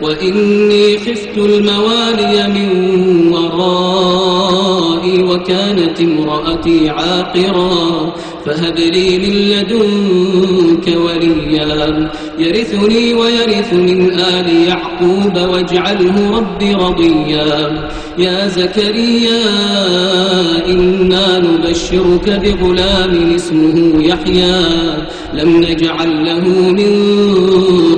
وإني خفت الموالي من ورائي وكانت امرأتي عاقرا فهب لي من لدنك وليا يرثني ويرث من آل يعقوب واجعله رب رضيا يا زكريا إنا نبشرك بغلام اسمه يحيى لم نجعل له من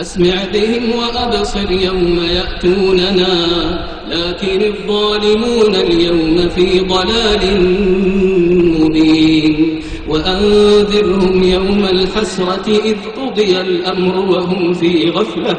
أسمع بهم وأبصر يوم يأتوننا لكن الظالمون اليوم في ضلال مبين. وأنذرهم يوم الحسرة إذ قضي الأمر وهم في غفلة.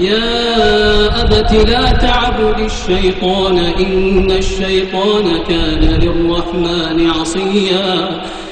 يا أبت لا تعبد الشيطان إن الشيطان كان للرحمن عصيا.